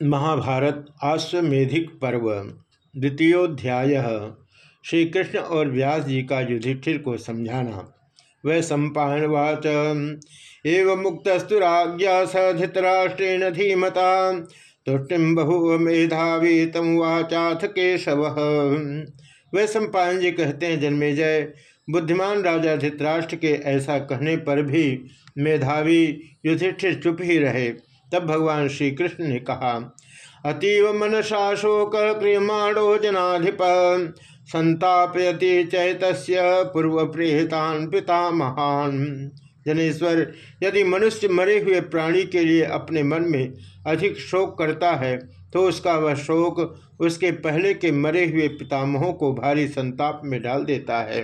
महाभारत आश्वेधिक पर्व, द्वितीयोध्याय। श्री कृष्ण और व्यास जी का युधिष्ठिर को समझाना। वह सम्पावाच एवं मुक्तस्तुराज्ञा स धृतराष्ट्रेण धीमता तुष्टिम बहु मेधावी तम वाचाथ केशव। वह सम्पायन जी कहते हैं जन्मे जय बुद्धिमान राजा धृतराष्ट्र के ऐसा कहने पर भी मेधावी युधिष्ठिर चुप ही रहे। तब भगवान श्री कृष्ण ने कहा, अतीव मनसा शोक क्रियमाणो जनाधिप। संतापयति चैत पूर्व प्रेतान पिता महान। जनेश्वर, यदि मनुष्य मरे हुए प्राणी के लिए अपने मन में अधिक शोक करता है तो उसका वह शोक उसके पहले के मरे हुए पितामहों को भारी संताप में डाल देता है।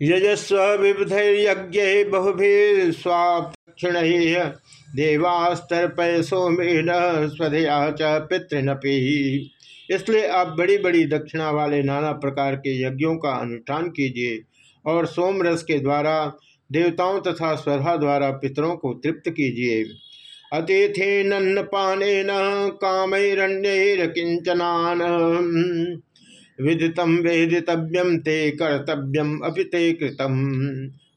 यजस्व विविधैर्यज्ञ बहुभी स्वाक्षिण देवास्तर्पय सोमेन स्वधया च पितृनपी। इसलिए आप बड़ी बड़ी दक्षिणा वाले नाना प्रकार के यज्ञों का अनुष्ठान कीजिए और सोमरस के द्वारा देवताओं तथा स्वधा द्वारा पितरों को तृप्त कीजिए। अतिथि नन्न पाने न कामरण्य किंचनान विदितम वेदितव्यम ते कर्तव्यम अभी ते कृतम।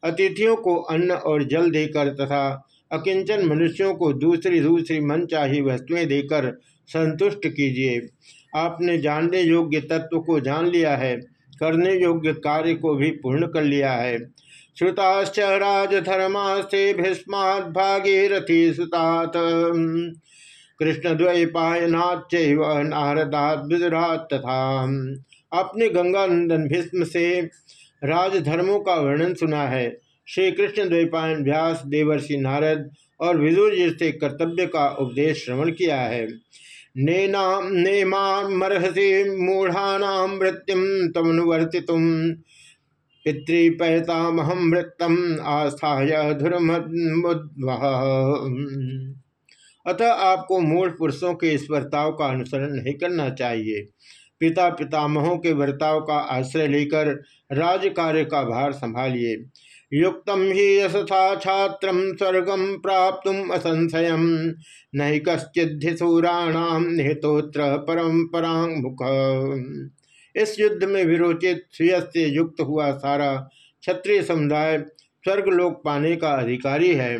अतिथियों को अन्न और जल देकर तथा अकिंचन मनुष्यों को दूसरी दूसरी मन चाही वस्तुएँ देकर संतुष्ट कीजिए। आपने जानने योग्य तत्व को जान लिया है, करने योग्य कार्य को भी पूर्ण कर लिया है। श्रुताश्च राजधर्मास्ते भीस्मात् भागीरथी सुतात। कृष्ण द्वैपायनाच नारदात विदुरात तथा। आपने गंगानंदन भीष्म से राजधर्मों का वर्णन सुना है। श्री कृष्ण द्वैपायन व्यास देवर्षि नारद और विदुर जी से कर्तव्य का उपदेश श्रवण किया है। आस्थाय धुरमुद्व। अतः आपको मूढ़ पुरुषों के इस बर्ताव का अनुसरण नहीं करना चाहिए। पिता पितामहों के बर्ताव का आश्रय लेकर राज कार्य का भार संभालिए। युक्त ही यशथा छात्र स्वर्गम प्राप्त असंशय नहीं कश्चिधूराणाम निहितोत्र परम्परांग इस युद्ध में विरोचित सुयस से युक्त हुआ सारा क्षत्रिय समुदाय स्वर्गलोक पाने का अधिकारी है,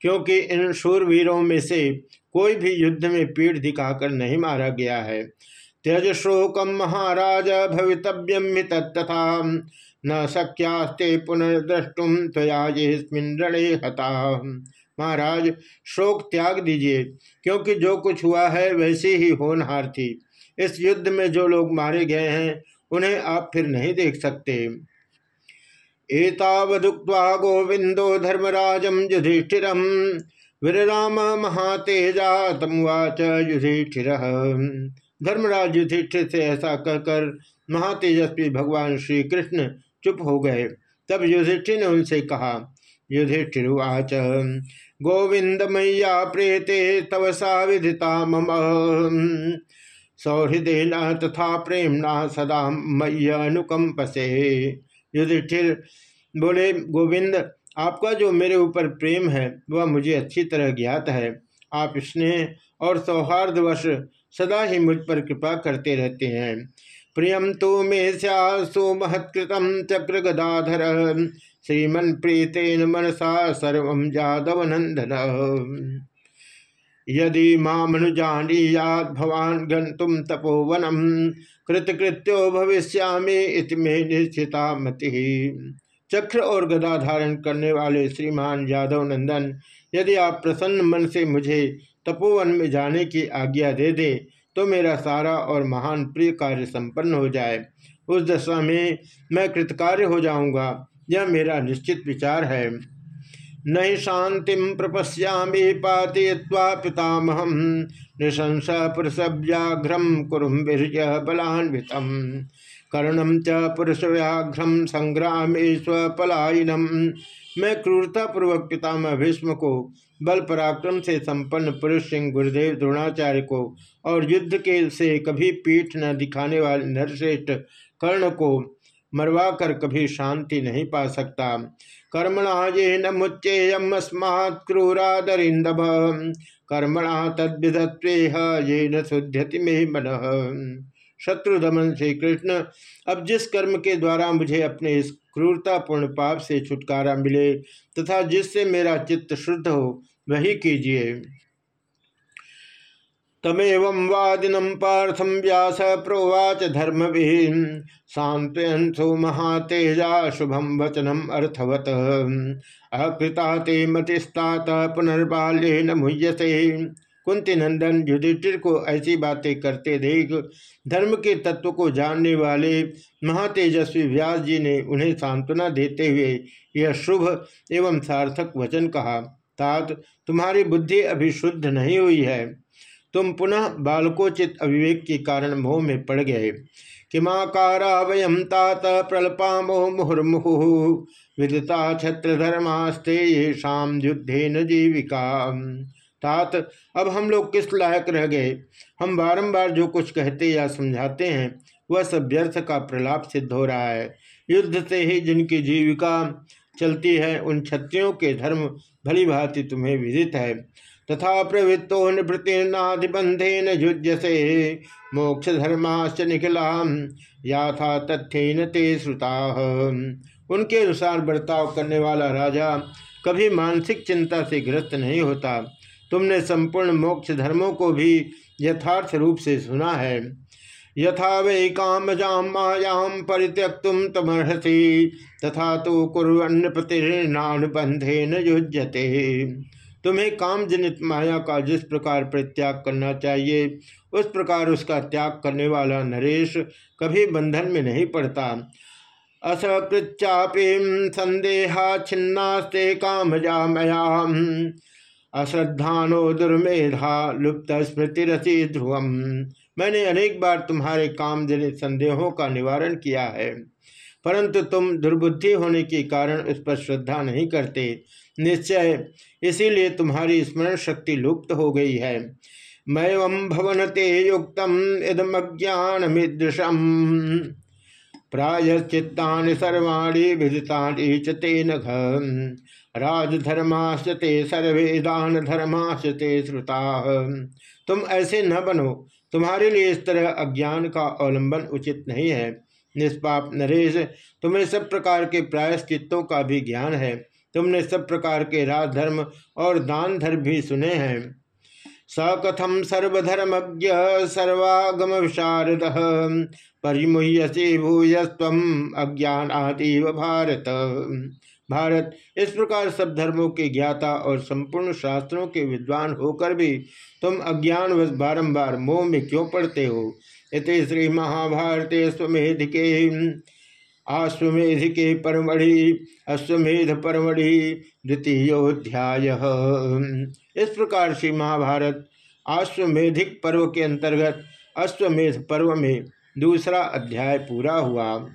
क्योंकि इन शूरवीरों में से कोई भी युद्ध में पीठ दिखाकर नहीं मारा गया है। त्यज शोकम महाराज भवितव्यम तथा न शक्यास्ते पुनर्द्रष्टुम त्वया णे हता। महाराज, शोक त्याग दीजिए, क्योंकि जो कुछ हुआ है वैसे ही होनहार थी। इस युद्ध में जो लोग मारे गए हैं, उन्हें आप फिर नहीं देख सकते। एतावदुक्त्वा गोविंदो धर्मराजम युधिष्ठिरम। विराम महातेजा तमुवाच युधिष्ठिर। धर्मराज युधिष्ठिर से ऐसा कहकर महातेजस्वी भगवान श्री कृष्ण चुप हो गए। तब युधिष्ठिर ने उनसे कहा युधिष्ठिर्वाच गोविंद मैया प्रेते तव सा विधिता मम। सौहृदय तथा प्रेमना सदा मय्य अनुकंपसे युधिष्ठिर बोले, गोविंद, आपका जो मेरे ऊपर प्रेम है, वह मुझे अच्छी तरह ज्ञात है। आप स्नेह और सौहार्दवश सदा ही मुझ पर कृपा करते रहते हैं। प्रियम तो मे सो महत्कृतम चक्र गदाधर। श्रीमन प्रीतेन मनसा सर्व जादव नंदन यदि मामनुजानी याद भवान गंतुम तपोवनम कृतकृत्यो भविष्यामी इतमे निश्चिता मति चक्र और गदा धारण करने वाले श्रीमान यादव नंदन यदि आप प्रसन्न मन से मुझे तपोवन में जाने की आज्ञा दे दें तो मेरा सारा और महान प्रिय कार्य संपन्न हो जाए। उस दशा में मैं कृतकार्य हो जाऊँगा, यह मेरा निश्चित विचार है। नहीं शांति प्रपश्यामी पातय्वा पितामह नृशंस पुरुषव्याघ्रम कुरुम वीर्य बलान्वित कर्णम च पुरुष व्याघ्रम संग्राम स्वपलायनम मैं क्रूरतापूर्वक पितामह भीष्म को बल पराक्रम से संपन्न पुरुष सिंह गुरुदेव द्रोणाचार्य को और युद्ध के से कभी पीठ न दिखाने वाले नरश्रेष्ठ कर्ण को मरवा कर कभी शांति नहीं पा सकता। कर्मणा ये न मुच्चेयम अस्मात् क्रूरादरिंदभ कर्मणा तद्विधत्वेह ये न शुद्धति में मन। शत्रु दमन श्री कृष्ण, अब जिस कर्म के द्वारा मुझे अपने इस क्रूरतापूर्ण पाप से छुटकारा मिले तथा जिससे मेरा चित्त शुद्ध हो, वही कीजिए। तमेव वादिनम पार्थम व्यास प्रोवाच धर्म सांत्वयंसो महातेजा शुभम वचनम अर्थवत। अकृता ते मतिस्तात पुनर्बाल्य न मुह्यसे। कुंती नंदन युधिष्ठिर को ऐसी बातें करते देख, धर्म के तत्व को जानने वाले महातेजस्वी व्यास जी ने उन्हें सांत्वना देते हुए यह शुभ एवं सार्थक वचन कहा, तात, तुम्हारी बुद्धि अभी शुद्ध नहीं हुई है। तुम पुनः बालकोचित अविवेक के कारण मोह में पड़ गए। किमाकारा वयम तात प्रलपामो मुहुर्मुहु, विदता छत्र धर्मास्ते ये शाम युद्धे न जीविका तात अब हम लोग किस लायक रह गए? हम बारंबार जो कुछ कहते या समझाते हैं, वह सब व्यर्थ का प्रलाप सिद्ध हो रहा है। युद्ध से ही जिनकी जीविका चलती है, उन क्षत्रियों के धर्म भली भांति तुम्हें विदित है। तथा प्रवृत्तो निवृत्तिनाधिबंधे न युजसे मोक्ष धर्माश्च निखिला या था तथ्य न ते श्रुता। उनके अनुसार बर्ताव करने वाला राजा कभी मानसिक चिंता से ग्रस्त नहीं होता। तुमने संपूर्ण मोक्ष धर्मों को भी यथार्थ रूप से सुना है। यथा वे काम जाम मायाम परित्यक्तुम तमर्हसी, तथा तो कुरन्न प्रतिर्नानुबंधे न युजते तुम्हें काम जनित माया का जिस प्रकार परित्याग करना चाहिए, उस प्रकार उसका त्याग करने वाला नरेश कभी बंधन में नहीं पड़ता। असकृत्यापि संदेहा छिन्नास्ते काम जा मया अश्रद्धानो दुर्मेधा लुप्त स्मृतिरसी ध्रुवम। मैंने अनेक बार तुम्हारे काम जनित संदेहों का निवारण किया है। परंतु तुम दुर्बुद्धि होने के कारण उस पर श्रद्धा नहीं करते। निश्चय, इसीलिए तुम्हारी स्मरण शक्ति लुप्त हो गई है। मैवं भवनते युक्त इदमज्ञान मिदृशम प्रायश्चित्ता सर्वाणी विदितानि च तेन राजधर्माश्च सर्वे दान धर्माश्च श्रुता। तुम ऐसे न बनो। तुम्हारे लिए इस तरह अज्ञान का अवलंबन उचित नहीं है। निष्पाप नरेश, तुम्हें सब प्रकार के प्रायश्चित्तों का भी ज्ञान है। तुमने सब प्रकार के राजधर्म और दान धर्म भी सुने हैं। सकथम सर्वधर्मज्ञ सर्वागम विशारद परिमुह्यसी भूयस्व अज्ञान आदिव भारत। भारत, इस प्रकार सब धर्मों के ज्ञाता और संपूर्ण शास्त्रों के विद्वान होकर भी तुम अज्ञान व बारम्बार मोह में क्यों पड़ते हो? इत श्री महाभारते स्वमेधिके आश्वेधिके परमढ़ि, अश्वमेध परमढ़ि द्वितीयोध्याय इस प्रकार श्री महाभारत अश्वमेधिक पर्व के अंतर्गत अश्वमेध पर्व में दूसरा अध्याय पूरा हुआ।